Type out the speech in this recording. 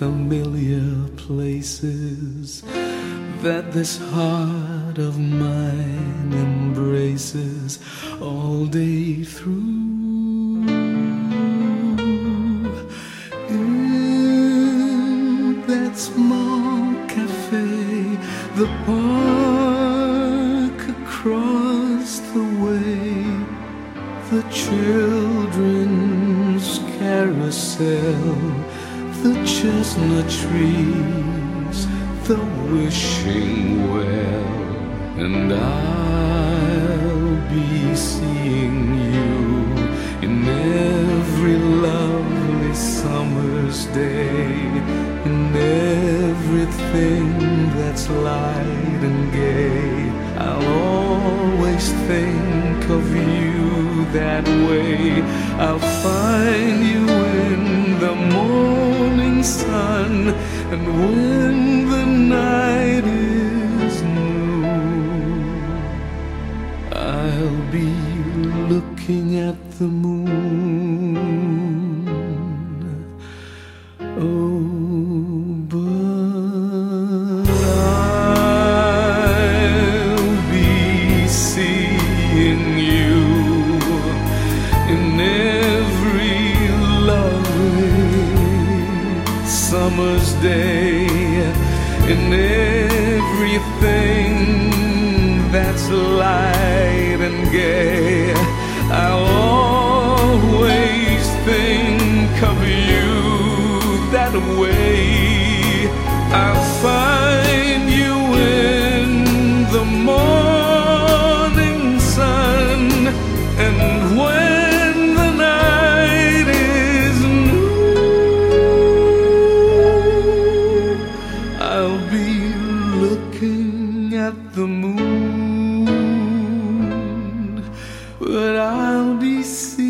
familiar places that this heart of mine embraces all day through. In that small cafe, the park across the way, the children's carousel the chestnut trees, the wishing well, and I'll be seeing you in every lovely summer's day, in everything that's light and gay. I'll always think of you that way. I'll find you and when the night is new, I'll be looking at the moon. Summer's day, in everything that's light and gay. I'll always think of you that way. moon, but I'll be seen.